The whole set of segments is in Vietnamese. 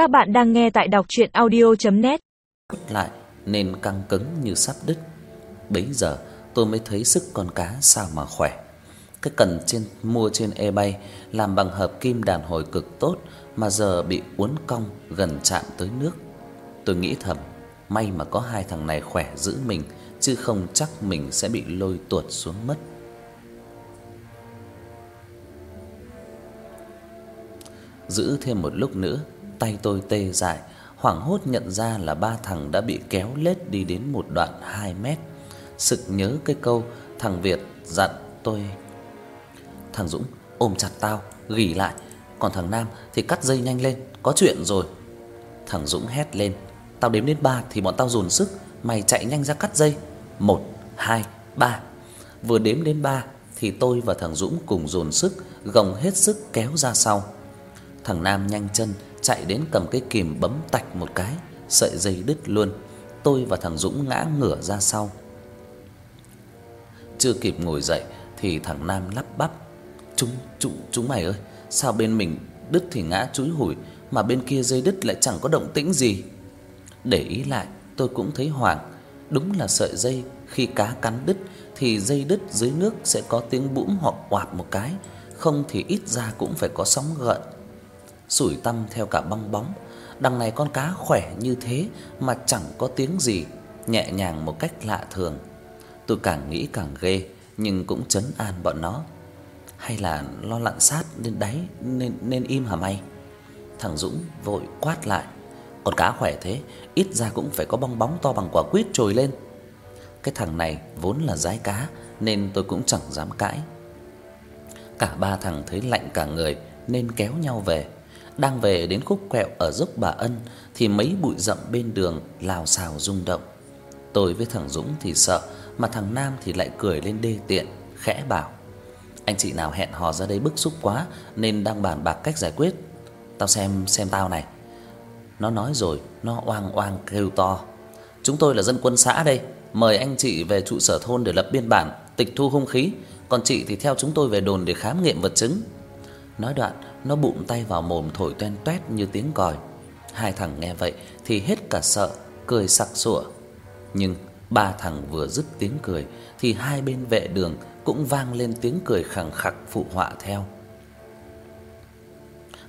Các bạn đang nghe tại đọc audio net lại nên căng cứng như sắp đứt. Bấy giờ tôi mới thấy sức con cá sao mà khỏe. Cái cần trên mua trên eBay làm bằng hợp kim đàn hồi cực tốt mà giờ bị uốn cong gần chạm tới nước. Tôi nghĩ thầm, may mà có hai thằng này khỏe giữ mình chứ không chắc mình sẽ bị lôi tuột xuống mất. Giữ thêm một lúc nữa, tay tôi tê dại, hoảng hốt nhận ra là ba thằng đã bị kéo lết đi đến một đoạn 2 mét. Sực nhớ cái câu thằng Việt dặn tôi Thằng Dũng ôm chặt tao, gỉ lại, còn thằng Nam thì cắt dây nhanh lên, có chuyện rồi. Thằng Dũng hét lên, tao đếm đến 3 thì bọn tao dồn sức, mày chạy nhanh ra cắt dây. 1 2 3. Vừa đếm đến 3 thì tôi và thằng Dũng cùng dồn sức, gồng hết sức kéo ra sau. Thằng Nam nhanh chân chạy đến cầm cái kìm bấm tạch một cái, sợi dây đứt luôn. Tôi và thằng Dũng ngã ngửa ra sau. Chưa kịp ngồi dậy thì thằng Nam lắp bắp: "Chúng chúng chúng mày ơi, sao bên mình đứt thì ngã chúi hủi mà bên kia dây đứt lại chẳng có động tĩnh gì?" Để ý lại, tôi cũng thấy hoảng, đúng là sợi dây khi cá cắn đứt thì dây đứt dưới nước sẽ có tiếng bũm hoặc oạp một cái, không thì ít ra cũng phải có sóng gợn sủi tăm theo cả bong bóng. Đằng này con cá khỏe như thế mà chẳng có tiếng gì, nhẹ nhàng một cách lạ thường. Tôi càng nghĩ càng ghê, nhưng cũng trấn an bọn nó. Hay là lo lặn sát lên đáy nên nên im hả mày? Thằng Dũng vội quát lại. Con cá khỏe thế, ít ra cũng phải có bong bóng to bằng quả quýt trồi lên. Cái thằng này vốn là dái cá nên tôi cũng chẳng dám cãi. Cả ba thằng thấy lạnh cả người nên kéo nhau về. Đang về đến khúc quẹo ở dốc Bà Ân thì mấy bụi rậm bên đường lào xào rung động. Tôi với thằng Dũng thì sợ, mà thằng Nam thì lại cười lên đê tiện, khẽ bảo: "Anh chị nào hẹn hò ra đây bức xúc quá nên đang bàn bạc cách giải quyết. Tao xem xem tao này." Nó nói rồi, nó oang oang kêu to: "Chúng tôi là dân quân xã đây, mời anh chị về trụ sở thôn để lập biên bản, tịch thu hung khí, còn chị thì theo chúng tôi về đồn để khám nghiệm vật chứng." Nói đoạn, nó bụng tay vào mồm thổi toen toét như tiếng còi. Hai thằng nghe vậy thì hết cả sợ, cười sặc sụa. Nhưng ba thằng vừa dứt tiếng cười thì hai bên vệ đường cũng vang lên tiếng cười khẳng khặc phụ họa theo.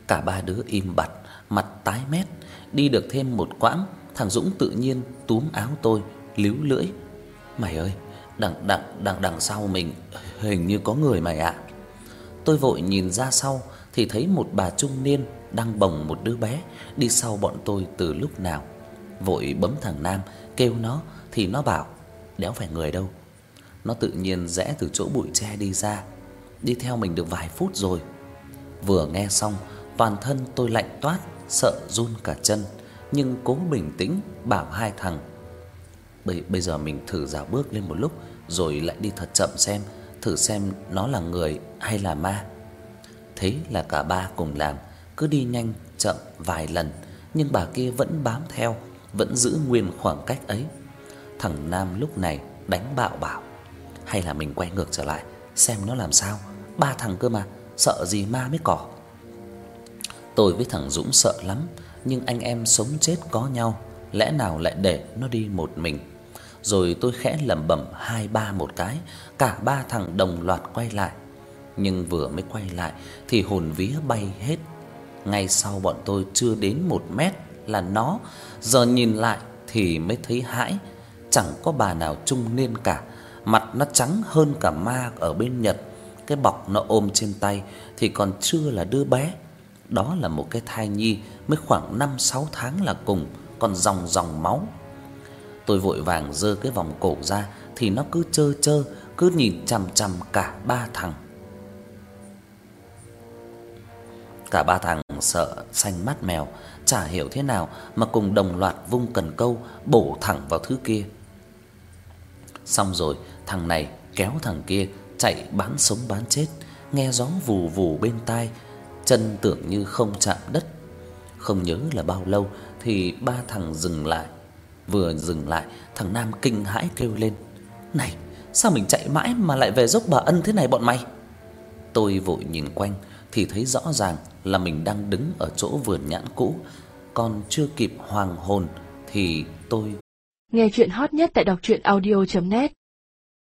Cả ba đứa im bặt, mặt tái mét, đi được thêm một quãng, thằng Dũng tự nhiên túm áo tôi, líu lưỡi. "Mày ơi, đằng đằng đằng đằng sau mình hình như có người mày ạ." Tôi vội nhìn ra sau thì thấy một bà trung niên đang bồng một đứa bé đi sau bọn tôi từ lúc nào. Vội bấm thằng Nam kêu nó thì nó bảo đéo phải người đâu. Nó tự nhiên rẽ từ chỗ bụi tre đi ra, đi theo mình được vài phút rồi. Vừa nghe xong, toàn thân tôi lạnh toát, sợ run cả chân, nhưng cố bình tĩnh bảo hai thằng bây bây giờ mình thử giả bước lên một lúc rồi lại đi thật chậm xem, thử xem nó là người hay là ma. Thế là cả ba cùng làm, cứ đi nhanh chậm vài lần, nhưng bà kia vẫn bám theo, vẫn giữ nguyên khoảng cách ấy. Thằng Nam lúc này đánh bạo bảo: "Hay là mình quay ngược trở lại xem nó làm sao, ba thằng cơ mà, sợ gì ma mới cỏ." Tôi với thằng Dũng sợ lắm, nhưng anh em sống chết có nhau, lẽ nào lại để nó đi một mình. Rồi tôi khẽ lẩm bẩm hai ba một cái, cả ba thằng đồng loạt quay lại nhưng vừa mới quay lại thì hồn vía bay hết. Ngay sau bọn tôi chưa đến một mét là nó, giờ nhìn lại thì mới thấy hãi, chẳng có bà nào trung niên cả, mặt nó trắng hơn cả ma ở bên Nhật. Cái bọc nó ôm trên tay thì còn chưa là đứa bé. Đó là một cái thai nhi mới khoảng 5 6 tháng là cùng, còn dòng dòng máu. Tôi vội vàng giơ cái vòng cổ ra thì nó cứ chơ chơ, cứ nhìn chằm chằm cả ba thằng. Cả ba thằng sợ xanh mắt mèo, chả hiểu thế nào mà cùng đồng loạt vung cần câu bổ thẳng vào thứ kia. Xong rồi, thằng này kéo thằng kia chạy bán sống bán chết, nghe gió vù vù bên tai, chân tưởng như không chạm đất. Không nhớ là bao lâu thì ba thằng dừng lại. Vừa dừng lại, thằng Nam kinh hãi kêu lên: "Này, sao mình chạy mãi mà lại về dốc Bà Ân thế này bọn mày?" Tôi vội nhìn quanh thì thấy rõ ràng là mình đang đứng ở chỗ vườn nhãn cũ. còn chưa kịp hoàng hồn thì tôi Nghe chuyện hot nhất tại đọc truyện audio net